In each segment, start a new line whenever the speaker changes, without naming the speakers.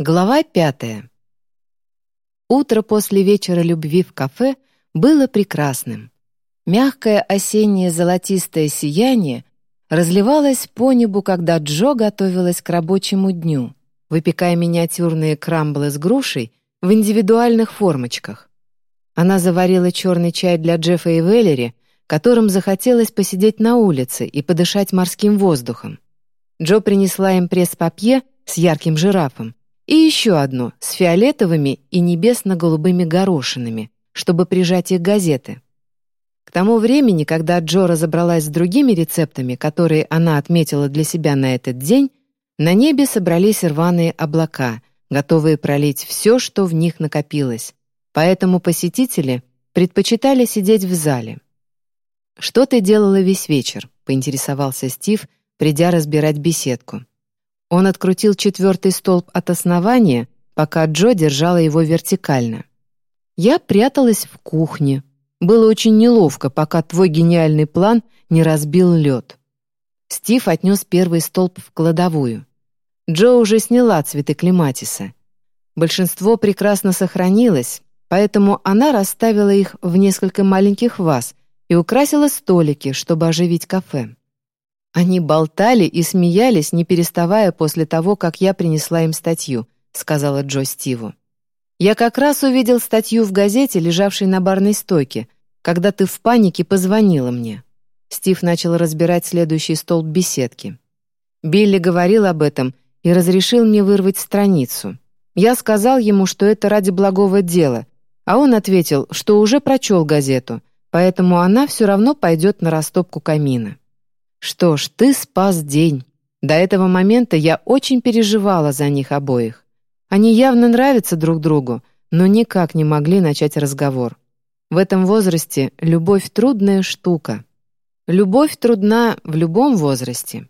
Глава пятая. Утро после вечера любви в кафе было прекрасным. Мягкое осеннее золотистое сияние разливалось по небу, когда Джо готовилась к рабочему дню, выпекая миниатюрные крамблы с грушей в индивидуальных формочках. Она заварила черный чай для Джеффа и Веллери, которым захотелось посидеть на улице и подышать морским воздухом. Джо принесла им пресс-папье с ярким жирафом, и еще одну с фиолетовыми и небесно-голубыми горошинами, чтобы прижать их газеты. К тому времени, когда Джо разобралась с другими рецептами, которые она отметила для себя на этот день, на небе собрались рваные облака, готовые пролить все, что в них накопилось. Поэтому посетители предпочитали сидеть в зале. «Что ты делала весь вечер?» — поинтересовался Стив, придя разбирать беседку. Он открутил четвертый столб от основания, пока Джо держала его вертикально. Я пряталась в кухне. Было очень неловко, пока твой гениальный план не разбил лед. Стив отнес первый столб в кладовую. Джо уже сняла цветы клематиса. Большинство прекрасно сохранилось, поэтому она расставила их в несколько маленьких ваз и украсила столики, чтобы оживить кафе. «Они болтали и смеялись, не переставая после того, как я принесла им статью», — сказала Джо Стиву. «Я как раз увидел статью в газете, лежавшей на барной стойке, когда ты в панике позвонила мне». Стив начал разбирать следующий столб беседки. Билли говорил об этом и разрешил мне вырвать страницу. Я сказал ему, что это ради благого дела, а он ответил, что уже прочел газету, поэтому она все равно пойдет на растопку камина. Что ж, ты спас день. До этого момента я очень переживала за них обоих. Они явно нравятся друг другу, но никак не могли начать разговор. В этом возрасте любовь — трудная штука. Любовь трудна в любом возрасте.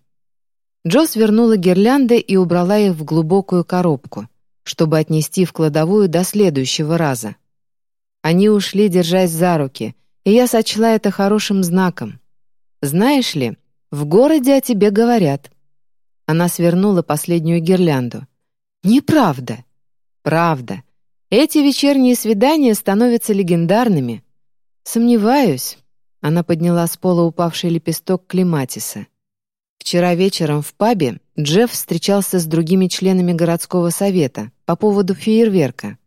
Джо свернула гирлянды и убрала их в глубокую коробку, чтобы отнести в кладовую до следующего раза. Они ушли, держась за руки, и я сочла это хорошим знаком. Знаешь ли, в городе о тебе говорят». Она свернула последнюю гирлянду. «Неправда». «Правда. Эти вечерние свидания становятся легендарными». «Сомневаюсь». Она подняла с пола упавший лепесток клематиса. Вчера вечером в пабе Джефф встречался с другими членами городского совета по поводу фейерверка.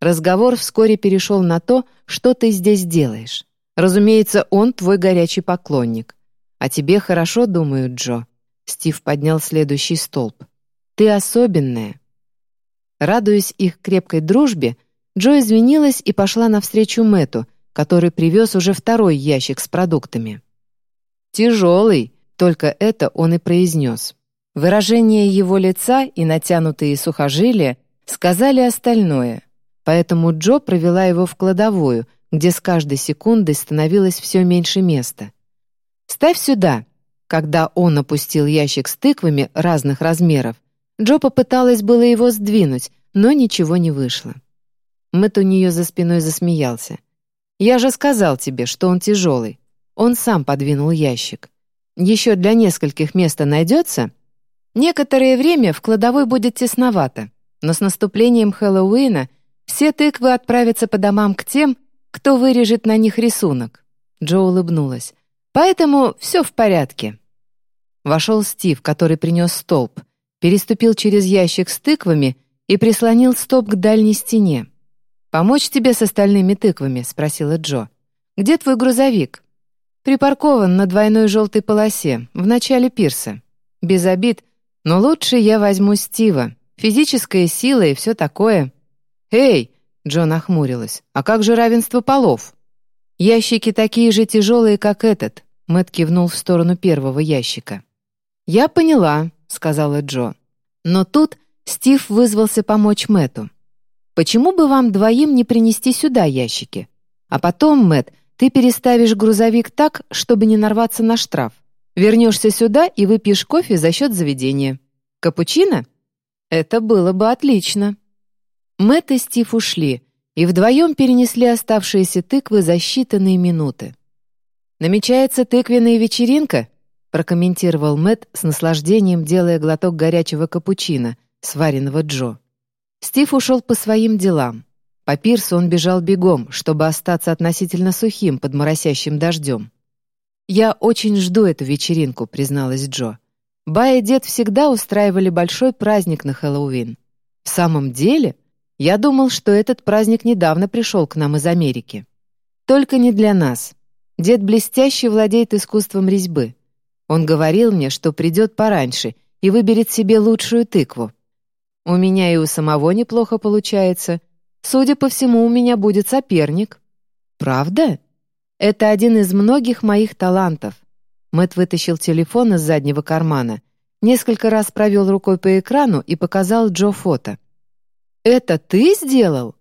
Разговор вскоре перешел на то, что ты здесь делаешь. Разумеется, он твой горячий поклонник. «О тебе хорошо думают, Джо». Стив поднял следующий столб. «Ты особенная». Радуясь их крепкой дружбе, Джо извинилась и пошла навстречу Мэту, который привез уже второй ящик с продуктами. «Тяжелый», — только это он и произнес. Выражение его лица и натянутые сухожилия сказали остальное, поэтому Джо провела его в кладовую, где с каждой секундой становилось все меньше места. «Ставь сюда!» Когда он опустил ящик с тыквами разных размеров, Джо попыталась было его сдвинуть, но ничего не вышло. Мэтт у нее за спиной засмеялся. «Я же сказал тебе, что он тяжелый. Он сам подвинул ящик. Еще для нескольких места найдется? Некоторое время в кладовой будет тесновато, но с наступлением Хэллоуина все тыквы отправятся по домам к тем, кто вырежет на них рисунок». Джо улыбнулась. Поэтому все в порядке». Вошел Стив, который принес столб, переступил через ящик с тыквами и прислонил столб к дальней стене. «Помочь тебе с остальными тыквами?» — спросила Джо. «Где твой грузовик?» «Припаркован на двойной желтой полосе, в начале пирса. Без обид, но лучше я возьму Стива. Физическая сила и все такое». «Эй!» — Джо нахмурилась. «А как же равенство полов?» «Ящики такие же тяжелые, как этот», — Мэтт кивнул в сторону первого ящика. «Я поняла», — сказала Джо. Но тут Стив вызвался помочь Мэтту. «Почему бы вам двоим не принести сюда ящики? А потом, Мэтт, ты переставишь грузовик так, чтобы не нарваться на штраф. Вернешься сюда и выпьешь кофе за счет заведения. Капучино? Это было бы отлично». Мэтт и Стив ушли, и вдвоем перенесли оставшиеся тыквы за считанные минуты. «Намечается тыквенная вечеринка?» прокомментировал Мэт с наслаждением, делая глоток горячего капучино, сваренного Джо. Стив ушел по своим делам. По пирсу он бежал бегом, чтобы остаться относительно сухим под моросящим дождем. «Я очень жду эту вечеринку», — призналась Джо. Ба и дед всегда устраивали большой праздник на Хэллоуин. В самом деле, я думал, что этот праздник недавно пришел к нам из Америки. Только не для нас. Дед блестяще владеет искусством резьбы. Он говорил мне, что придет пораньше и выберет себе лучшую тыкву. У меня и у самого неплохо получается. Судя по всему, у меня будет соперник. Правда? Это один из многих моих талантов. Мэт вытащил телефон из заднего кармана, несколько раз провел рукой по экрану и показал Джо фото. «Это ты сделал?»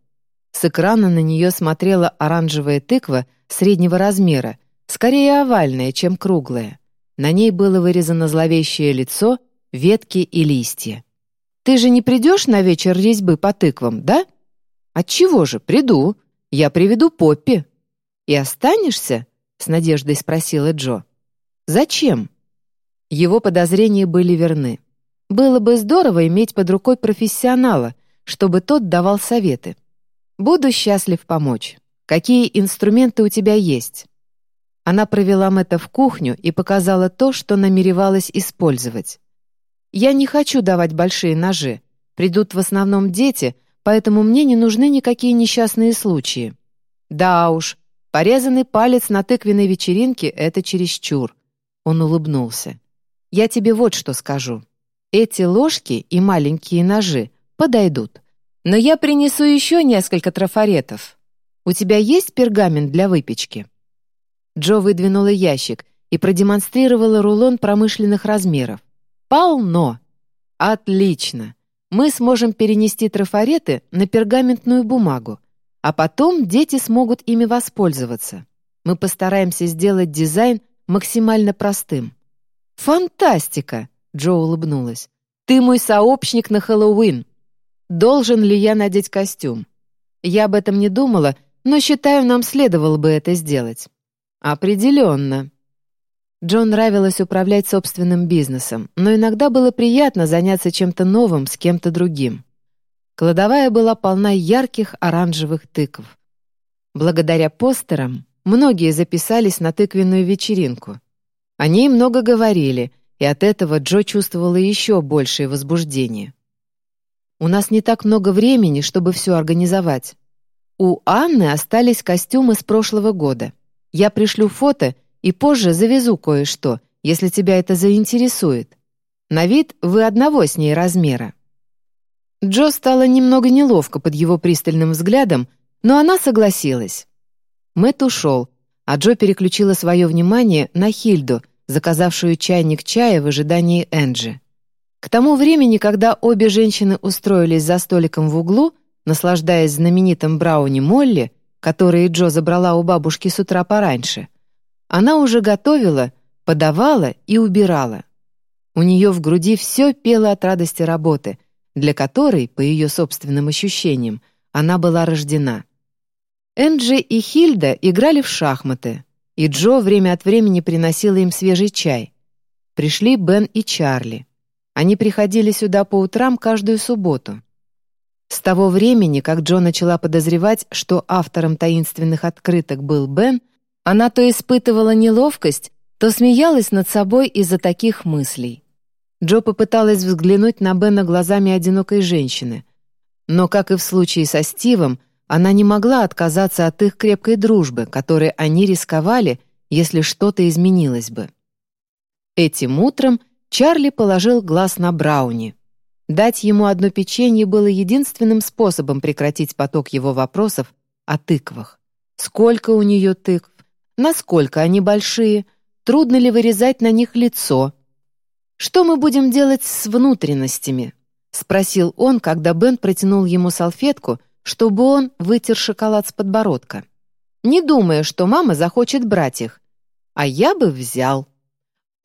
С экрана на нее смотрела оранжевая тыква среднего размера, скорее овальная, чем круглая. На ней было вырезано зловещее лицо, ветки и листья. «Ты же не придешь на вечер резьбы по тыквам, да?» «Отчего же, приду. Я приведу Поппи». «И останешься?» — с надеждой спросила Джо. Зачем? Его подозрения были верны. Было бы здорово иметь под рукой профессионала, чтобы тот давал советы. Буду счастлив помочь. Какие инструменты у тебя есть? Она провела Мэтта в кухню и показала то, что намеревалась использовать. «Я не хочу давать большие ножи. Придут в основном дети, поэтому мне не нужны никакие несчастные случаи». «Да уж, порезанный палец на тыквенной вечеринке — это чересчур. Он улыбнулся. «Я тебе вот что скажу. Эти ложки и маленькие ножи подойдут. Но я принесу еще несколько трафаретов. У тебя есть пергамент для выпечки?» Джо выдвинула ящик и продемонстрировала рулон промышленных размеров. «Полно!» «Отлично! Мы сможем перенести трафареты на пергаментную бумагу, а потом дети смогут ими воспользоваться. Мы постараемся сделать дизайн максимально простым. «Фантастика!» — Джо улыбнулась. «Ты мой сообщник на Хэллоуин. Должен ли я надеть костюм? Я об этом не думала, но считаю, нам следовало бы это сделать». «Определенно». Джо нравилось управлять собственным бизнесом, но иногда было приятно заняться чем-то новым с кем-то другим. Кладовая была полна ярких оранжевых тыкв. Благодаря постерам Многие записались на тыквенную вечеринку. О ней много говорили, и от этого Джо чувствовала еще большее возбуждение. «У нас не так много времени, чтобы все организовать. У Анны остались костюмы с прошлого года. Я пришлю фото и позже завезу кое-что, если тебя это заинтересует. На вид вы одного с ней размера». Джо стало немного неловко под его пристальным взглядом, но она согласилась. Мэт ушел, а Джо переключила свое внимание на Хильду, заказавшую чайник чая в ожидании Энджи. К тому времени, когда обе женщины устроились за столиком в углу, наслаждаясь знаменитым брауни Молли, который Джо забрала у бабушки с утра пораньше, она уже готовила, подавала и убирала. У нее в груди все пело от радости работы, для которой, по ее собственным ощущениям, она была рождена. Энджи и Хильда играли в шахматы, и Джо время от времени приносила им свежий чай. Пришли Бен и Чарли. Они приходили сюда по утрам каждую субботу. С того времени, как Джо начала подозревать, что автором таинственных открыток был Бен, она то испытывала неловкость, то смеялась над собой из-за таких мыслей. Джо попыталась взглянуть на Бена глазами одинокой женщины. Но, как и в случае со Стивом, она не могла отказаться от их крепкой дружбы, которой они рисковали, если что-то изменилось бы. Этим утром Чарли положил глаз на Брауни. Дать ему одно печенье было единственным способом прекратить поток его вопросов о тыквах. Сколько у нее тыкв? Насколько они большие? Трудно ли вырезать на них лицо? «Что мы будем делать с внутренностями?» — спросил он, когда Бен протянул ему салфетку, чтобы он вытер шоколад с подбородка. Не думая, что мама захочет брать их. А я бы взял.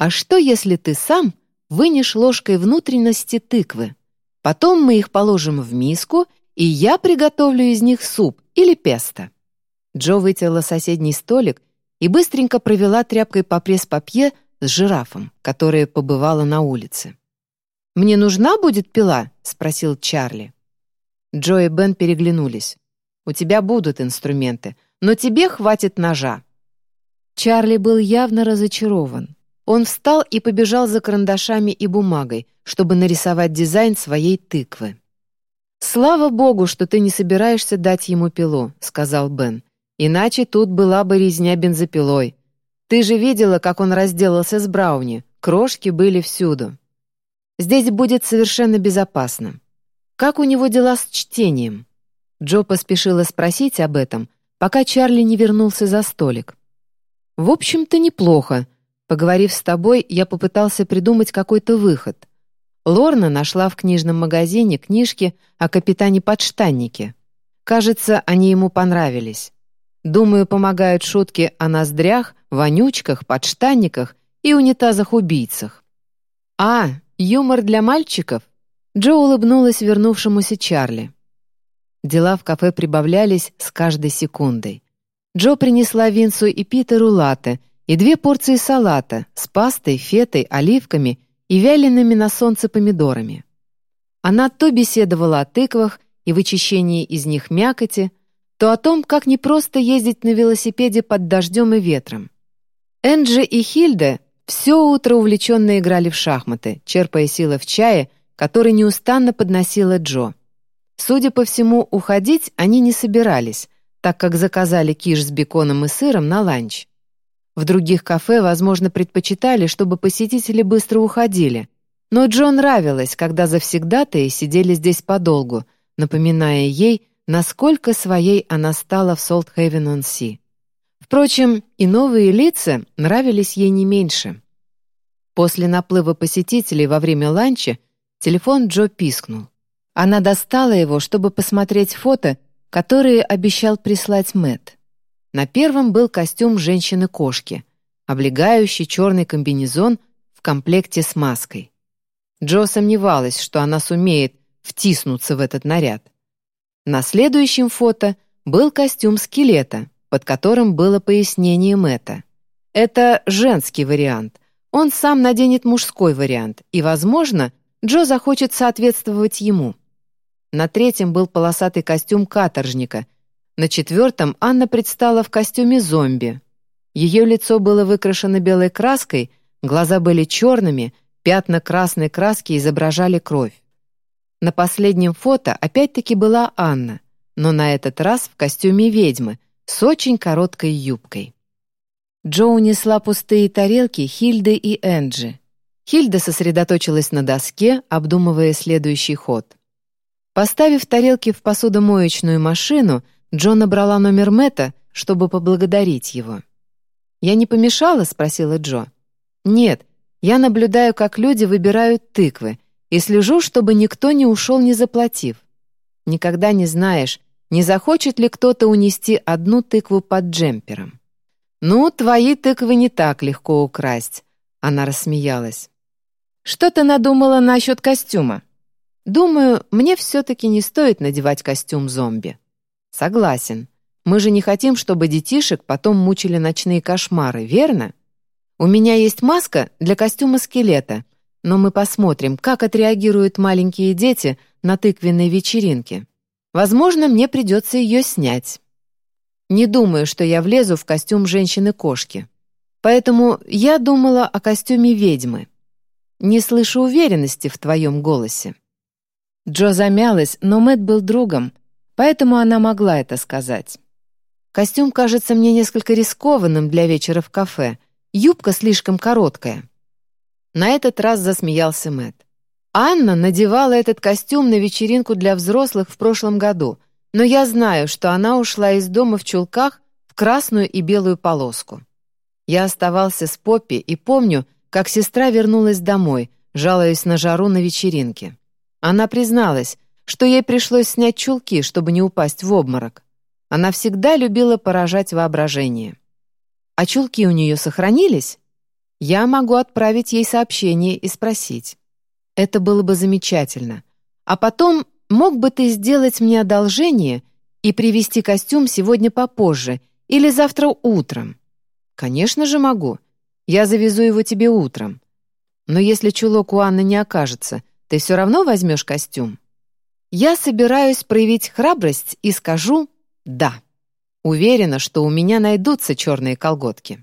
А что, если ты сам вынешь ложкой внутренности тыквы? Потом мы их положим в миску, и я приготовлю из них суп или песто. Джо вытерла соседний столик и быстренько провела тряпкой по пресс-папье с жирафом, которая побывала на улице. «Мне нужна будет пила?» — спросил Чарли. Джо и Бен переглянулись. «У тебя будут инструменты, но тебе хватит ножа». Чарли был явно разочарован. Он встал и побежал за карандашами и бумагой, чтобы нарисовать дизайн своей тыквы. «Слава богу, что ты не собираешься дать ему пилу», — сказал Бен. «Иначе тут была бы резня бензопилой. Ты же видела, как он разделался с Брауни. Крошки были всюду. Здесь будет совершенно безопасно. Как у него дела с чтением?» Джо поспешила спросить об этом, пока Чарли не вернулся за столик. «В общем-то, неплохо. Поговорив с тобой, я попытался придумать какой-то выход. Лорна нашла в книжном магазине книжки о капитане-подштаннике. Кажется, они ему понравились. Думаю, помогают шутки о ноздрях, вонючках, подштанниках и унитазах-убийцах. А, юмор для мальчиков? Джо улыбнулась вернувшемуся Чарли. Дела в кафе прибавлялись с каждой секундой. Джо принесла Винсу и Питеру латте и две порции салата с пастой, фетой, оливками и вялеными на солнце помидорами. Она то беседовала о тыквах и вычищении из них мякоти, то о том, как непросто ездить на велосипеде под дождем и ветром. Энджи и Хильда все утро увлеченно играли в шахматы, черпая силы в чае, который неустанно подносила Джо. Судя по всему, уходить они не собирались, так как заказали киш с беконом и сыром на ланч. В других кафе, возможно, предпочитали, чтобы посетители быстро уходили. Но Джон нравилось, когда завсегдатые сидели здесь подолгу, напоминая ей, насколько своей она стала в Солт-Хейвен-он-Си. Впрочем, и новые лица нравились ей не меньше. После наплыва посетителей во время ланча телефон Джо пискнул. Она достала его, чтобы посмотреть фото, которые обещал прислать Мэт. На первом был костюм женщины-кошки, облегающий черный комбинезон в комплекте с маской. Джо сомневалась, что она сумеет втиснуться в этот наряд. На следующем фото был костюм скелета, под которым было пояснение Мэтта. Это женский вариант. Он сам наденет мужской вариант, и, возможно, Джо захочет соответствовать ему. На третьем был полосатый костюм каторжника. На четвертом Анна предстала в костюме зомби. Ее лицо было выкрашено белой краской, глаза были черными, пятна красной краски изображали кровь. На последнем фото опять-таки была Анна, но на этот раз в костюме ведьмы с очень короткой юбкой. Джо унесла пустые тарелки Хильды и Энджи. Хильда сосредоточилась на доске, обдумывая следующий ход — Поставив тарелки в посудомоечную машину, Джон набрала номер Мэтта, чтобы поблагодарить его. «Я не помешала?» — спросила Джо. «Нет, я наблюдаю, как люди выбирают тыквы, и слежу, чтобы никто не ушел, не заплатив. Никогда не знаешь, не захочет ли кто-то унести одну тыкву под джемпером. «Ну, твои тыквы не так легко украсть», — она рассмеялась. «Что ты надумала насчет костюма?» Думаю, мне все-таки не стоит надевать костюм зомби. Согласен. Мы же не хотим, чтобы детишек потом мучили ночные кошмары, верно? У меня есть маска для костюма скелета, но мы посмотрим, как отреагируют маленькие дети на тыквенной вечеринке. Возможно, мне придется ее снять. Не думаю, что я влезу в костюм женщины-кошки. Поэтому я думала о костюме ведьмы. Не слышу уверенности в твоем голосе. Джо замялась, но Мэт был другом, поэтому она могла это сказать. «Костюм кажется мне несколько рискованным для вечера в кафе. Юбка слишком короткая». На этот раз засмеялся Мэт. Анна надевала этот костюм на вечеринку для взрослых в прошлом году, но я знаю, что она ушла из дома в чулках в красную и белую полоску. Я оставался с Поппи и помню, как сестра вернулась домой, жалуясь на жару на вечеринке. Она призналась, что ей пришлось снять чулки, чтобы не упасть в обморок. Она всегда любила поражать воображение. А чулки у нее сохранились? Я могу отправить ей сообщение и спросить. Это было бы замечательно. А потом мог бы ты сделать мне одолжение и привезти костюм сегодня попозже или завтра утром? Конечно же могу. Я завезу его тебе утром. Но если чулок у Анны не окажется, ты все равно возьмешь костюм?» Я собираюсь проявить храбрость и скажу «да». Уверена, что у меня найдутся черные колготки.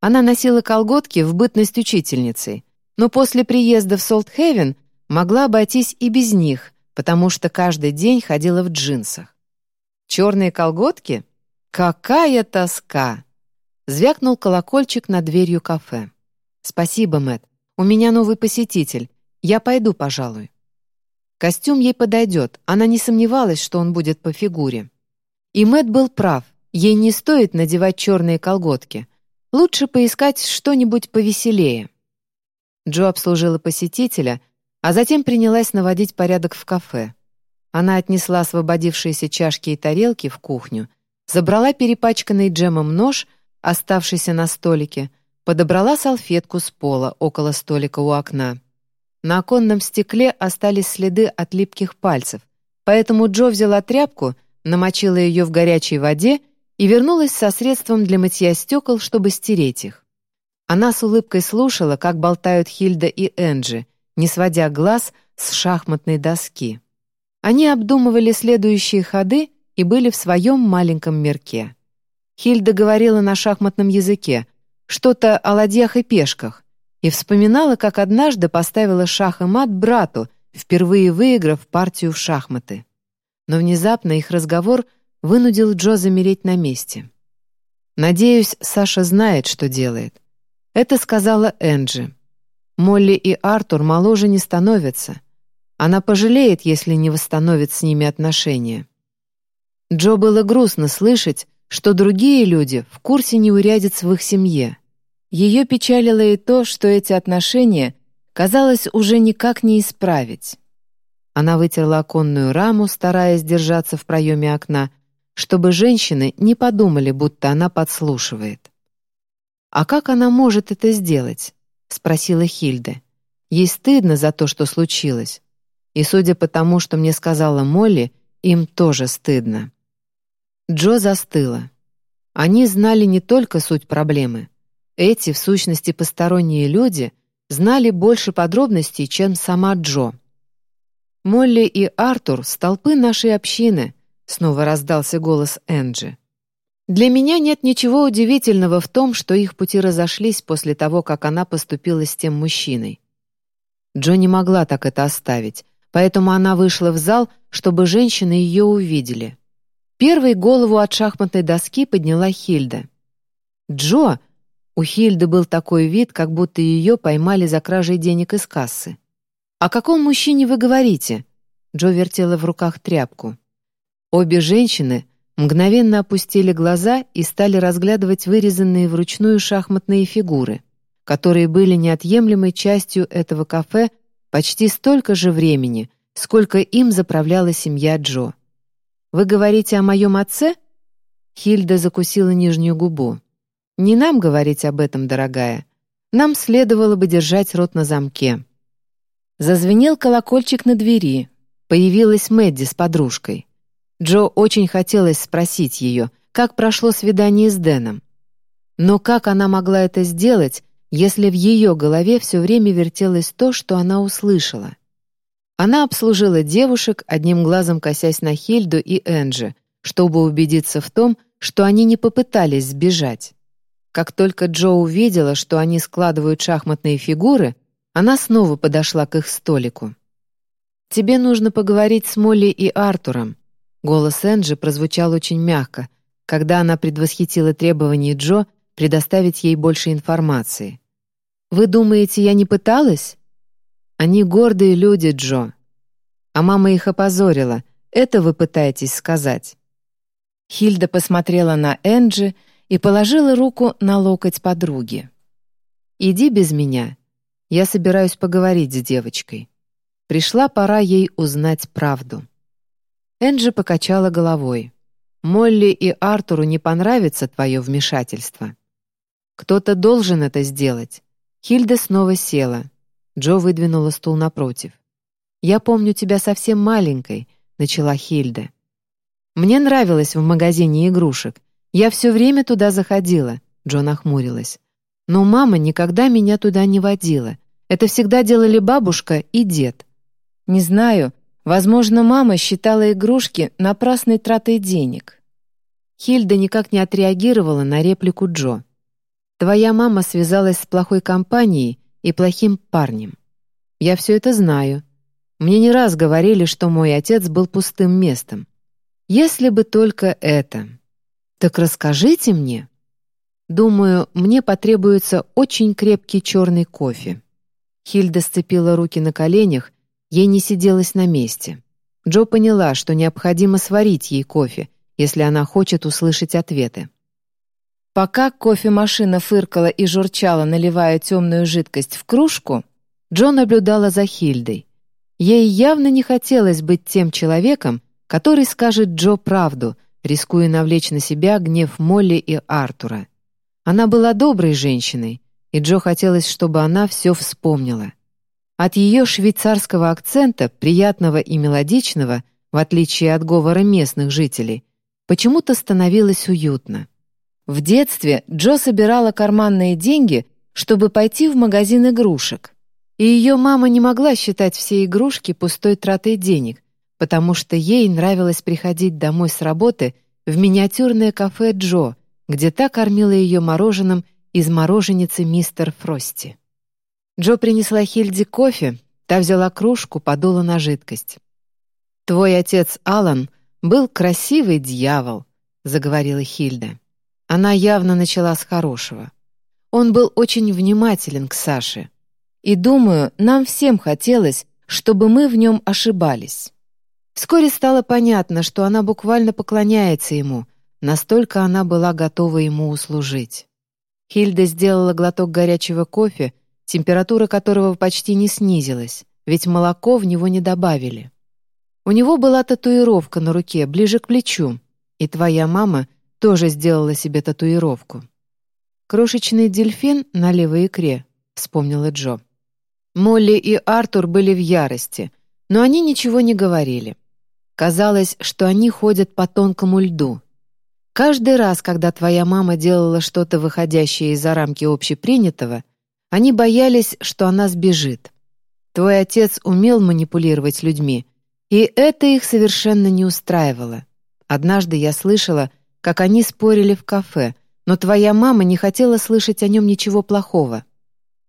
Она носила колготки в бытность учительницей, но после приезда в Солтхевен могла обойтись и без них, потому что каждый день ходила в джинсах. Черные колготки? Какая тоска! Звякнул колокольчик над дверью кафе. «Спасибо, Мэт. У меня новый посетитель. Я пойду, пожалуй». Костюм ей подойдет, она не сомневалась, что он будет по фигуре. И Мэт был прав, ей не стоит надевать черные колготки. Лучше поискать что-нибудь повеселее. Джо обслужила посетителя, а затем принялась наводить порядок в кафе. Она отнесла освободившиеся чашки и тарелки в кухню, забрала перепачканный джемом нож, оставшийся на столике, подобрала салфетку с пола около столика у окна. На оконном стекле остались следы от липких пальцев, поэтому Джо взяла тряпку, намочила ее в горячей воде и вернулась со средством для мытья стекол, чтобы стереть их. Она с улыбкой слушала, как болтают Хильда и Энджи, не сводя глаз с шахматной доски. Они обдумывали следующие ходы и были в своем маленьком мирке. Хильда говорила на шахматном языке, что-то о ладьях и пешках, и вспоминала, как однажды поставила шах и мат брату, впервые выиграв партию в шахматы. Но внезапно их разговор вынудил Джо замереть на месте. «Надеюсь, Саша знает, что делает», это сказала Энджи. Молли и Артур моложе не становятся. Она пожалеет, если не восстановит с ними отношения. Джо было грустно слышать, что другие люди в курсе неурядиц в их семье. Ее печалило и то, что эти отношения, казалось, уже никак не исправить. Она вытерла оконную раму, стараясь держаться в проеме окна, чтобы женщины не подумали, будто она подслушивает. «А как она может это сделать?» — спросила Хильда. «Ей стыдно за то, что случилось. И судя по тому, что мне сказала Молли, им тоже стыдно». Джо застыла. Они знали не только суть проблемы. Эти, в сущности, посторонние люди знали больше подробностей, чем сама Джо. «Молли и Артур — столпы нашей общины», — снова раздался голос Энджи. Для меня нет ничего удивительного в том, что их пути разошлись после того, как она поступила с тем мужчиной. Джо не могла так это оставить, поэтому она вышла в зал, чтобы женщины ее увидели. Первой голову от шахматной доски подняла Хильда. «Джо!» У Хильды был такой вид, как будто ее поймали за кражей денег из кассы. «О каком мужчине вы говорите?» Джо вертела в руках тряпку. Обе женщины мгновенно опустили глаза и стали разглядывать вырезанные вручную шахматные фигуры, которые были неотъемлемой частью этого кафе почти столько же времени, сколько им заправляла семья Джо. «Вы говорите о моем отце?» Хильда закусила нижнюю губу. «Не нам говорить об этом, дорогая. Нам следовало бы держать рот на замке». Зазвенел колокольчик на двери. Появилась Мэдди с подружкой. Джо очень хотелось спросить ее, как прошло свидание с Дэном. Но как она могла это сделать, если в ее голове все время вертелось то, что она услышала? Она обслужила девушек, одним глазом косясь на Хильду и Энджи, чтобы убедиться в том, что они не попытались сбежать. Как только Джо увидела, что они складывают шахматные фигуры, она снова подошла к их столику. «Тебе нужно поговорить с Молли и Артуром», Голос Энджи прозвучал очень мягко, когда она предвосхитила требование Джо предоставить ей больше информации. «Вы думаете, я не пыталась?» «Они гордые люди, Джо. А мама их опозорила. Это вы пытаетесь сказать?» Хильда посмотрела на Энджи и положила руку на локоть подруги. «Иди без меня. Я собираюсь поговорить с девочкой. Пришла пора ей узнать правду». Энджи покачала головой. «Молли и Артуру не понравится твое вмешательство. Кто-то должен это сделать». Хильда снова села. Джо выдвинула стул напротив. «Я помню тебя совсем маленькой», — начала Хильда. «Мне нравилось в магазине игрушек. Я все время туда заходила», — Джо нахмурилась. «Но мама никогда меня туда не водила. Это всегда делали бабушка и дед. Не знаю, Возможно, мама считала игрушки напрасной тратой денег. Хильда никак не отреагировала на реплику Джо. «Твоя мама связалась с плохой компанией и плохим парнем. Я все это знаю. Мне не раз говорили, что мой отец был пустым местом. Если бы только это. Так расскажите мне. Думаю, мне потребуется очень крепкий черный кофе». Хильда сцепила руки на коленях Ей не сиделось на месте. Джо поняла, что необходимо сварить ей кофе, если она хочет услышать ответы. Пока кофемашина фыркала и журчала, наливая темную жидкость в кружку, Джо наблюдала за Хильдой. Ей явно не хотелось быть тем человеком, который скажет Джо правду, рискуя навлечь на себя гнев Молли и Артура. Она была доброй женщиной, и Джо хотелось, чтобы она все вспомнила. От ее швейцарского акцента, приятного и мелодичного, в отличие от говора местных жителей, почему-то становилось уютно. В детстве Джо собирала карманные деньги, чтобы пойти в магазин игрушек. И ее мама не могла считать все игрушки пустой тратой денег, потому что ей нравилось приходить домой с работы в миниатюрное кафе Джо, где та кормила ее мороженым из мороженицы мистер Фрости. Джо принесла Хильде кофе, та взяла кружку, подула на жидкость. «Твой отец Алан был красивый дьявол», — заговорила Хильда. Она явно начала с хорошего. Он был очень внимателен к Саше. И, думаю, нам всем хотелось, чтобы мы в нем ошибались. Вскоре стало понятно, что она буквально поклоняется ему, настолько она была готова ему услужить. Хильда сделала глоток горячего кофе, температура которого почти не снизилась, ведь молоко в него не добавили. У него была татуировка на руке, ближе к плечу, и твоя мама тоже сделала себе татуировку. «Крошечный дельфин на левой икре», — вспомнила Джо. Молли и Артур были в ярости, но они ничего не говорили. Казалось, что они ходят по тонкому льду. Каждый раз, когда твоя мама делала что-то выходящее из-за рамки общепринятого, они боялись, что она сбежит. Твой отец умел манипулировать людьми, и это их совершенно не устраивало. Однажды я слышала, как они спорили в кафе, но твоя мама не хотела слышать о нем ничего плохого.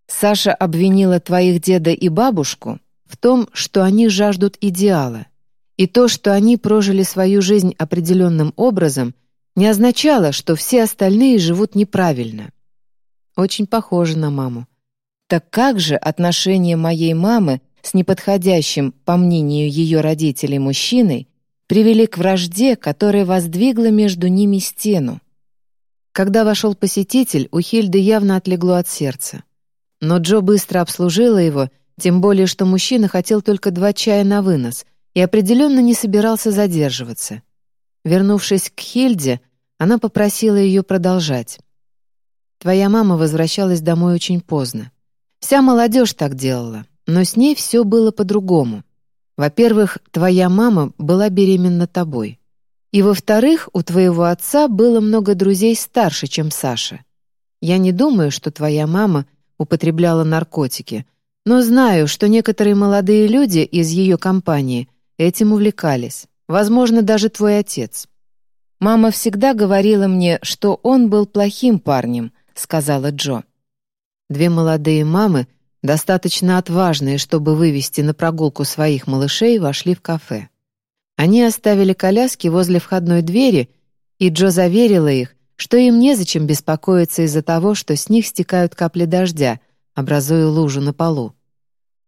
Саша обвинила твоих деда и бабушку в том, что они жаждут идеала. И то, что они прожили свою жизнь определенным образом, не означало, что все остальные живут неправильно. Очень похоже на маму. Так как же отношения моей мамы с неподходящим, по мнению ее родителей, мужчиной привели к вражде, которая воздвигла между ними стену? Когда вошел посетитель, у Хильды явно отлегло от сердца. Но Джо быстро обслужила его, тем более, что мужчина хотел только два чая на вынос и определенно не собирался задерживаться. Вернувшись к Хильде, она попросила ее продолжать. «Твоя мама возвращалась домой очень поздно. Вся молодежь так делала, но с ней все было по-другому. Во-первых, твоя мама была беременна тобой. И во-вторых, у твоего отца было много друзей старше, чем Саша. Я не думаю, что твоя мама употребляла наркотики, но знаю, что некоторые молодые люди из ее компании этим увлекались, возможно, даже твой отец. «Мама всегда говорила мне, что он был плохим парнем», — сказала Джо. Две молодые мамы, достаточно отважные, чтобы вывести на прогулку своих малышей, вошли в кафе. Они оставили коляски возле входной двери, и Джо заверила их, что им незачем беспокоиться из-за того, что с них стекают капли дождя, образуя лужу на полу.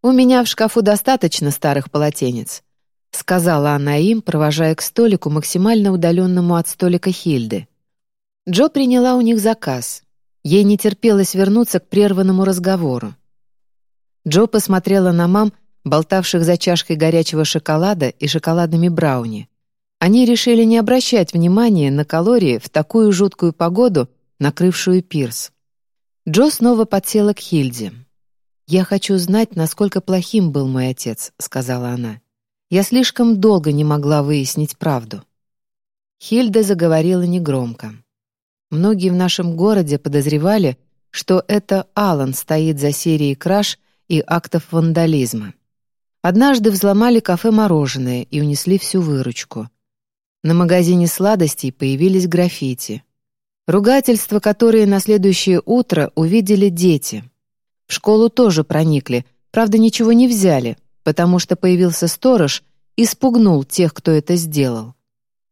«У меня в шкафу достаточно старых полотенец», — сказала она им, провожая к столику, максимально удаленному от столика Хильды. Джо приняла у них заказ. Ей не терпелось вернуться к прерванному разговору. Джо посмотрела на мам, болтавших за чашкой горячего шоколада и шоколадными брауни. Они решили не обращать внимания на калории в такую жуткую погоду, накрывшую пирс. Джо снова подсела к Хильде. «Я хочу знать, насколько плохим был мой отец», — сказала она. «Я слишком долго не могла выяснить правду». Хильда заговорила негромко. Многие в нашем городе подозревали, что это Алан стоит за серией краж и актов вандализма. однажды взломали кафе «Мороженое» и унесли всю выручку. На магазине сладостей появились граффити. Ругательства, которые на следующее утро увидели дети. В школу тоже проникли, правда, ничего не взяли, потому что появился сторож и спугнул тех, кто это сделал.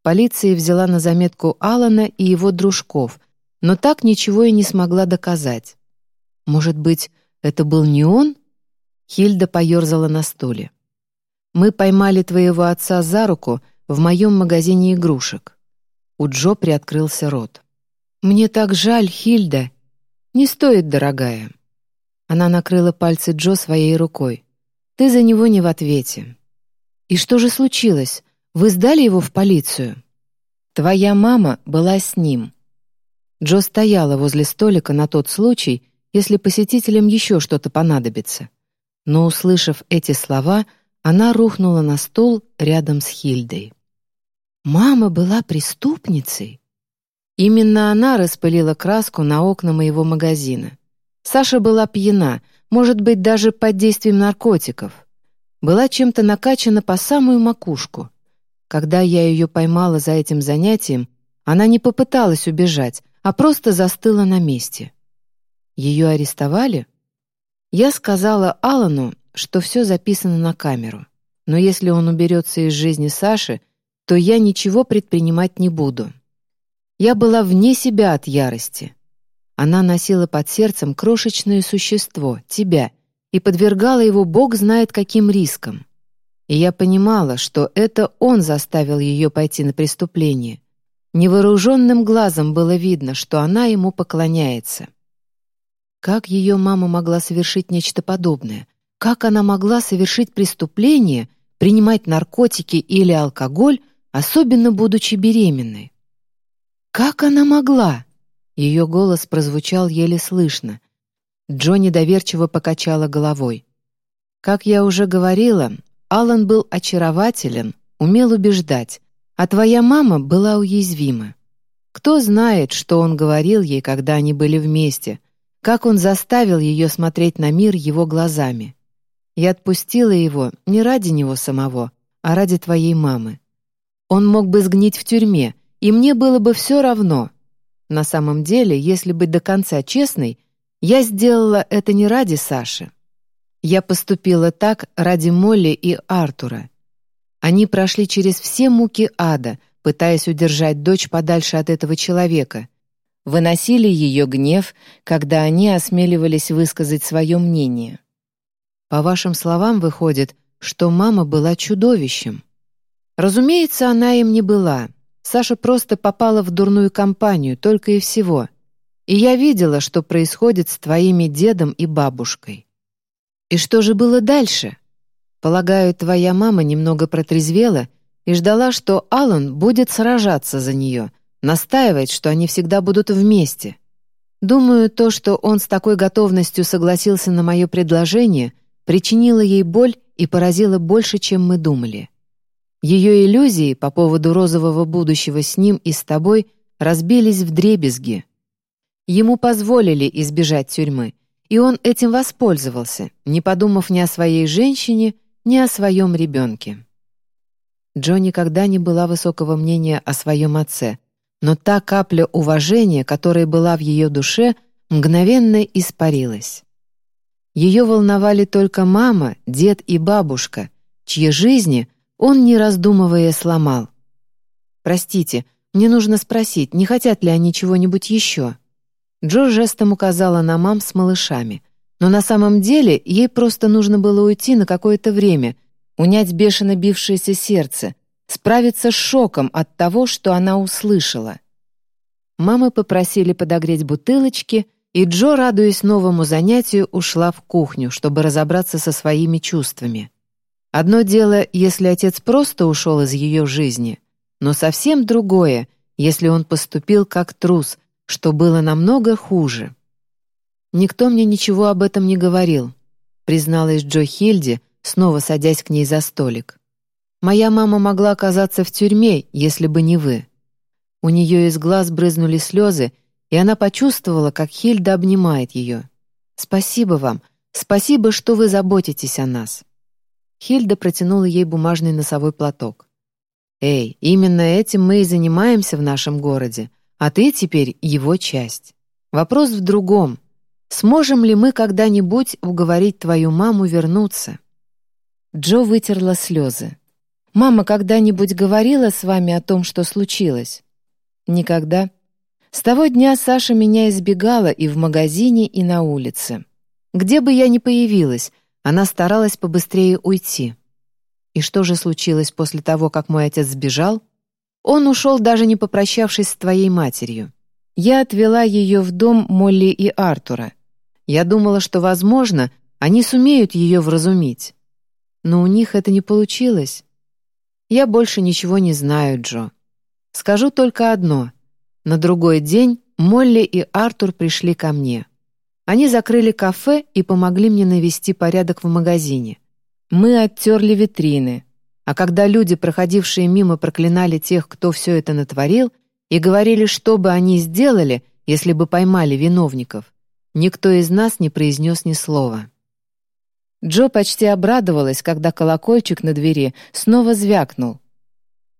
Полиция взяла на заметку Алана и его дружков, но так ничего и не смогла доказать. Может быть, это был не он? Хильда поерзала на стуле. «Мы поймали твоего отца за руку в моем магазине игрушек». У Джо приоткрылся рот. «Мне так жаль, Хильда. Не стоит, дорогая». Она накрыла пальцы Джо своей рукой. «Ты за него не в ответе». «И что же случилось? Вы сдали его в полицию?» «Твоя мама была с ним». Джо стояла возле столика на тот случай, если посетителям еще что-то понадобится. Но, услышав эти слова, она рухнула на стол рядом с Хильдой. «Мама была преступницей?» Именно она распылила краску на окна моего магазина. Саша была пьяна, может быть, даже под действием наркотиков. Была чем-то накачана по самую макушку. Когда я ее поймала за этим занятием, она не попыталась убежать, а просто застыла на месте. Ее арестовали? Я сказала Алану, что все записано на камеру. Но если он уберется из жизни Саши, то я ничего предпринимать не буду. Я была вне себя от ярости. Она носила под сердцем крошечное существо, тебя, и подвергала его бог знает каким рискам. И я понимала, что это он заставил ее пойти на преступление. Невооруженным глазом было видно, что она ему поклоняется. Как ее мама могла совершить нечто подобное? Как она могла совершить преступление, принимать наркотики или алкоголь, особенно будучи беременной? Как она могла? Ее голос прозвучал еле слышно. Джонни доверчиво покачала головой. Как я уже говорила, Алан был очарователен, умел убеждать, а твоя мама была уязвима. Кто знает, что он говорил ей, когда они были вместе — как он заставил ее смотреть на мир его глазами. Я отпустила его не ради него самого, а ради твоей мамы. Он мог бы сгнить в тюрьме, и мне было бы все равно. На самом деле, если быть до конца честной, я сделала это не ради Саши. Я поступила так ради Молли и Артура. Они прошли через все муки ада, пытаясь удержать дочь подальше от этого человека — выносили ее гнев, когда они осмеливались высказать свое мнение. По вашим словам, выходит, что мама была чудовищем. Разумеется, она им не была. Саша просто попала в дурную компанию, только и всего. И я видела, что происходит с твоими дедом и бабушкой. И что же было дальше? Полагаю, твоя мама немного протрезвела и ждала, что Алан будет сражаться за нее, настаивает, что они всегда будут вместе. Думаю, то, что он с такой готовностью согласился на мое предложение, причинило ей боль и поразило больше, чем мы думали. Ее иллюзии по поводу розового будущего с ним и с тобой разбились в дребезги. Ему позволили избежать тюрьмы, и он этим воспользовался, не подумав ни о своей женщине, ни о своем ребенке. Джо никогда не была высокого мнения о своем отце — но та капля уважения, которая была в ее душе, мгновенно испарилась. Ее волновали только мама, дед и бабушка, чьи жизни он, не раздумывая, сломал. «Простите, мне нужно спросить, не хотят ли они чего-нибудь еще?» Джо жестом указала на мам с малышами. Но на самом деле ей просто нужно было уйти на какое-то время, унять бешено бившееся сердце, справиться с шоком от того, что она услышала. Мамы попросили подогреть бутылочки, и Джо, радуясь новому занятию, ушла в кухню, чтобы разобраться со своими чувствами. Одно дело, если отец просто ушел из ее жизни, но совсем другое, если он поступил как трус, что было намного хуже. «Никто мне ничего об этом не говорил», призналась Джо Хильде, снова садясь к ней за столик. Моя мама могла оказаться в тюрьме, если бы не вы». У нее из глаз брызнули слезы, и она почувствовала, как Хильда обнимает ее. «Спасибо вам. Спасибо, что вы заботитесь о нас». Хильда протянула ей бумажный носовой платок. «Эй, именно этим мы и занимаемся в нашем городе, а ты теперь его часть. Вопрос в другом. Сможем ли мы когда-нибудь уговорить твою маму вернуться?» Джо вытерла слезы. «Мама когда-нибудь говорила с вами о том, что случилось?» «Никогда. С того дня Саша меня избегала и в магазине, и на улице. Где бы я ни появилась, она старалась побыстрее уйти. И что же случилось после того, как мой отец сбежал? Он ушел, даже не попрощавшись с твоей матерью. Я отвела ее в дом Молли и Артура. Я думала, что, возможно, они сумеют ее вразумить. Но у них это не получилось. Я больше ничего не знаю, Джо. Скажу только одно. На другой день Молли и Артур пришли ко мне. Они закрыли кафе и помогли мне навести порядок в магазине. Мы оттерли витрины, а когда люди, проходившие мимо, проклинали тех, кто все это натворил, и говорили, что бы они сделали, если бы поймали виновников, никто из нас не произнес ни слова. Джо почти обрадовалась, когда колокольчик на двери снова звякнул.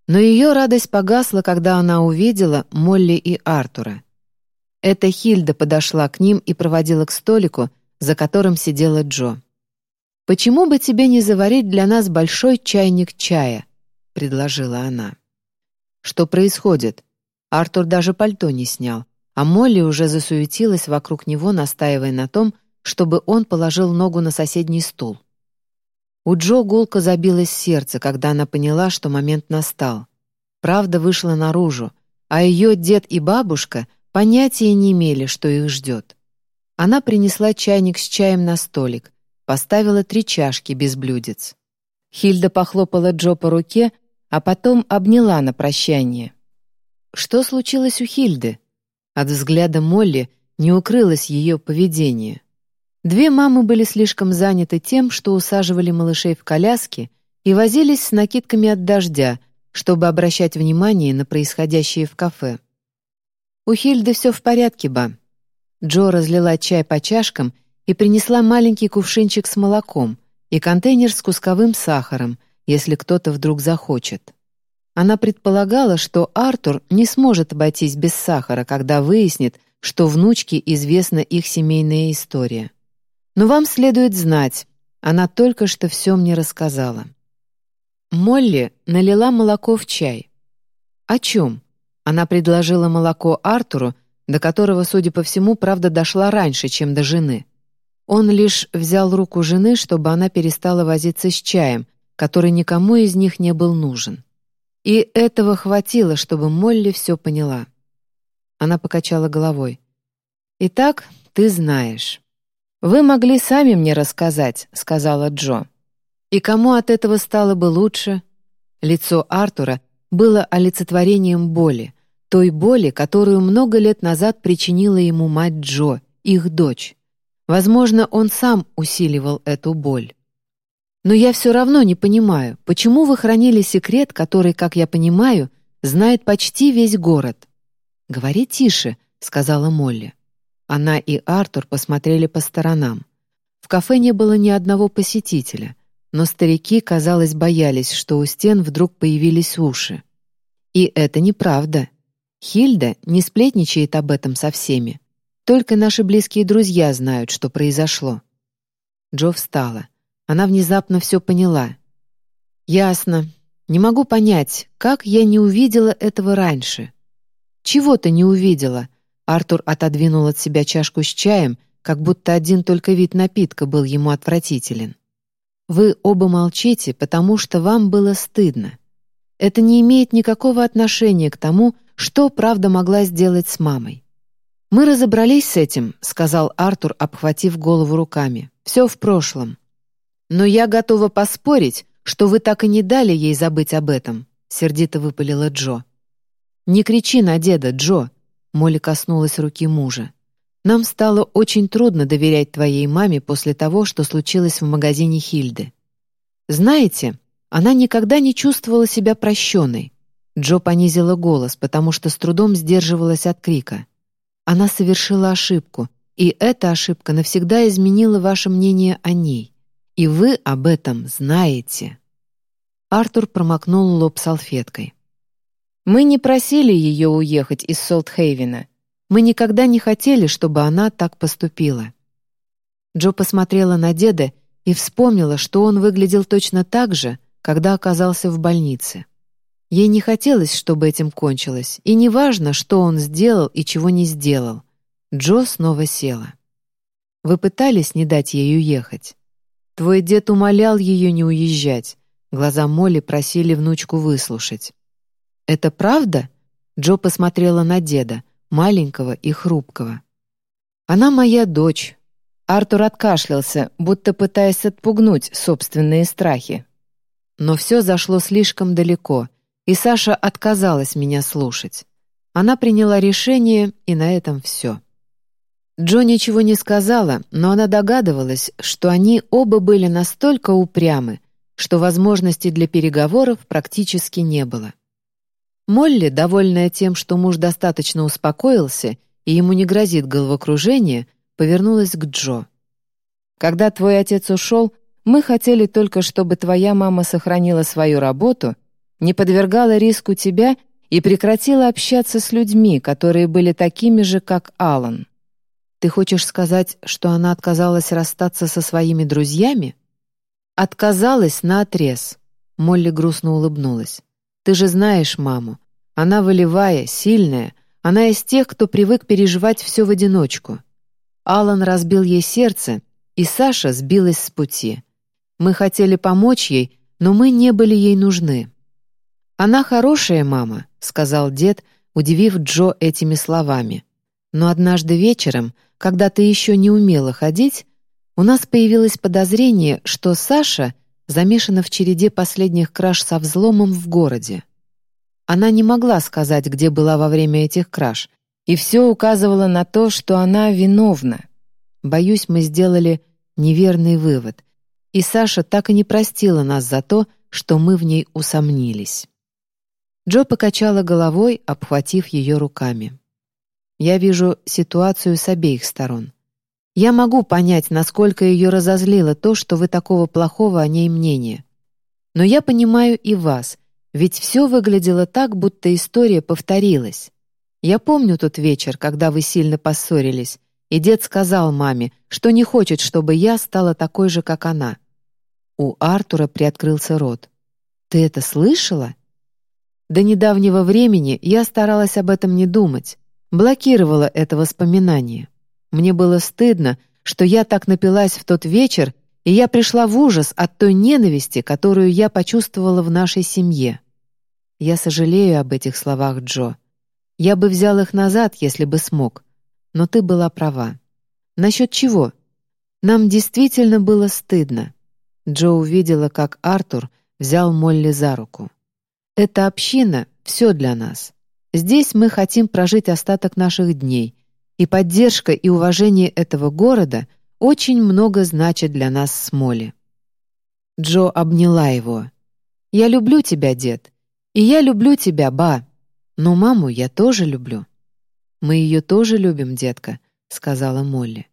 Но ее радость погасла, когда она увидела Молли и Артура. Это Хильда подошла к ним и проводила к столику, за которым сидела Джо. «Почему бы тебе не заварить для нас большой чайник чая?» — предложила она. «Что происходит?» Артур даже пальто не снял, а Молли уже засуетилась вокруг него, настаивая на том, чтобы он положил ногу на соседний стул. У Джо гулко забилось сердце, когда она поняла, что момент настал. Правда вышла наружу, а ее дед и бабушка — Понятия не имели, что их ждет. Она принесла чайник с чаем на столик, поставила три чашки без блюдец. Хильда похлопала Джо по руке, а потом обняла на прощание. Что случилось у Хильды? От взгляда Молли не укрылось ее поведение. Две мамы были слишком заняты тем, что усаживали малышей в коляски и возились с накидками от дождя, чтобы обращать внимание на происходящее в кафе. «У Хильды все в порядке, ба». Джо разлила чай по чашкам и принесла маленький кувшинчик с молоком и контейнер с кусковым сахаром, если кто-то вдруг захочет. Она предполагала, что Артур не сможет обойтись без сахара, когда выяснит, что внучке известна их семейная история. Но вам следует знать, она только что все мне рассказала. Молли налила молоко в чай. О чем? Она предложила молоко Артуру, до которого, судя по всему, правда дошла раньше, чем до жены. Он лишь взял руку жены, чтобы она перестала возиться с чаем, который никому из них не был нужен. И этого хватило, чтобы Молли все поняла. Она покачала головой. «Итак, ты знаешь». «Вы могли сами мне рассказать», — сказала Джо. «И кому от этого стало бы лучше?» Лицо Артура было олицетворением боли, той боли, которую много лет назад причинила ему мать Джо, их дочь. Возможно, он сам усиливал эту боль. Но я все равно не понимаю, почему вы хранили секрет, который, как я понимаю, знает почти весь город. «Говори тише», — сказала Молли. Она и Артур посмотрели по сторонам. В кафе не было ни одного посетителя, но старики, казалось, боялись, что у стен вдруг появились уши. И это неправда. Хильда не сплетничает об этом со всеми. Только наши близкие друзья знают, что произошло. Джо встала. Она внезапно все поняла. «Ясно. Не могу понять, как я не увидела этого раньше». «Чего ты не увидела?» Артур отодвинул от себя чашку с чаем, как будто один только вид напитка был ему отвратителен. «Вы оба молчите, потому что вам было стыдно. Это не имеет никакого отношения к тому, что правда могла сделать с мамой? «Мы разобрались с этим», — сказал Артур, обхватив голову руками. «Все в прошлом. Но я готова поспорить, что вы так и не дали ей забыть об этом», — сердито выпалила Джо. «Не кричи на деда, Джо», — Молли коснулась руки мужа. «Нам стало очень трудно доверять твоей маме после того, что случилось в магазине Хильды. Знаете, она никогда не чувствовала себя прощенной. Джо понизила голос, потому что с трудом сдерживалась от крика. Она совершила ошибку, и эта ошибка навсегда изменила ваше мнение о ней. И вы об этом знаете». Артур промокнул лоб салфеткой. «Мы не просили ее уехать из Солтхейвена. Мы никогда не хотели, чтобы она так поступила». Джо посмотрела на деда и вспомнила, что он выглядел точно так же, когда оказался в больнице. Ей не хотелось, чтобы этим кончилось, и неважно, что он сделал и чего не сделал. Джо снова села. «Вы пытались не дать ей уехать? Твой дед умолял ее не уезжать». Глаза Молли просили внучку выслушать. «Это правда?» Джо посмотрела на деда, маленького и хрупкого. «Она моя дочь». Артур откашлялся, будто пытаясь отпугнуть собственные страхи. Но все зашло слишком далеко — и Саша отказалась меня слушать. Она приняла решение, и на этом все. Джо ничего не сказала, но она догадывалась, что они оба были настолько упрямы, что возможностей для переговоров практически не было. Молли, довольная тем, что муж достаточно успокоился и ему не грозит головокружение, повернулась к Джо. «Когда твой отец ушел, мы хотели только, чтобы твоя мама сохранила свою работу не подвергала риску тебя и прекратила общаться с людьми, которые были такими же, как Алан. Ты хочешь сказать, что она отказалась расстаться со своими друзьями? Отказалась на отрез. Молли грустно улыбнулась. Ты же знаешь маму. Она волевая, сильная. Она из тех, кто привык переживать все в одиночку. Алан разбил ей сердце, и Саша сбилась с пути. Мы хотели помочь ей, но мы не были ей нужны. «Она хорошая мама», — сказал дед, удивив Джо этими словами. «Но однажды вечером, когда ты еще не умела ходить, у нас появилось подозрение, что Саша замешана в череде последних краж со взломом в городе. Она не могла сказать, где была во время этих краж, и все указывало на то, что она виновна. Боюсь, мы сделали неверный вывод, и Саша так и не простила нас за то, что мы в ней усомнились. Джо покачала головой, обхватив ее руками. «Я вижу ситуацию с обеих сторон. Я могу понять, насколько ее разозлило то, что вы такого плохого о ней мнения. Но я понимаю и вас, ведь все выглядело так, будто история повторилась. Я помню тот вечер, когда вы сильно поссорились, и дед сказал маме, что не хочет, чтобы я стала такой же, как она. У Артура приоткрылся рот. «Ты это слышала?» До недавнего времени я старалась об этом не думать, блокировала это воспоминание. Мне было стыдно, что я так напилась в тот вечер, и я пришла в ужас от той ненависти, которую я почувствовала в нашей семье. Я сожалею об этих словах, Джо. Я бы взял их назад, если бы смог. Но ты была права. Насчет чего? Нам действительно было стыдно. Джо увидела, как Артур взял Молли за руку. Эта община — все для нас. Здесь мы хотим прожить остаток наших дней, и поддержка и уважение этого города очень много значат для нас с Молли. Джо обняла его. «Я люблю тебя, дед, и я люблю тебя, ба, но маму я тоже люблю». «Мы ее тоже любим, детка», — сказала Молли.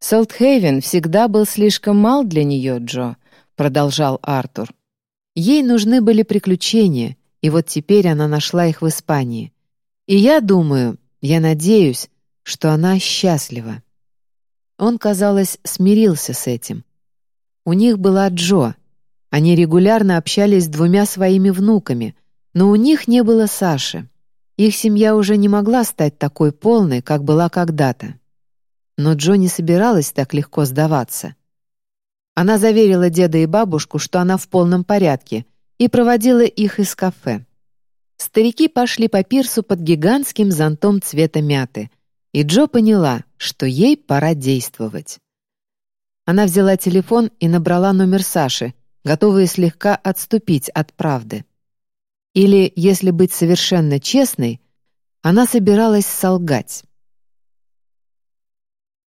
«Солтхейвен всегда был слишком мал для нее, Джо», — продолжал Артур. Ей нужны были приключения, и вот теперь она нашла их в Испании. И я думаю, я надеюсь, что она счастлива. Он, казалось, смирился с этим. У них была Джо. Они регулярно общались с двумя своими внуками, но у них не было Саши. Их семья уже не могла стать такой полной, как была когда-то. Но Джо не собиралась так легко сдаваться. Она заверила деда и бабушку, что она в полном порядке, и проводила их из кафе. Старики пошли по пирсу под гигантским зонтом цвета мяты, и Джо поняла, что ей пора действовать. Она взяла телефон и набрала номер Саши, готовая слегка отступить от правды. Или, если быть совершенно честной, она собиралась солгать.